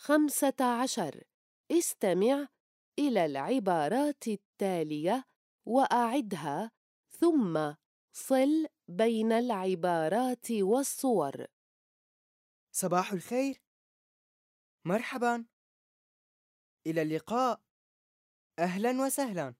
خمسة عشر. استمع إلى العبارات التالية وأعدها ثم صل بين العبارات والصور. صباح الخير. مرحبا. إلى اللقاء. أهلا وسهلا.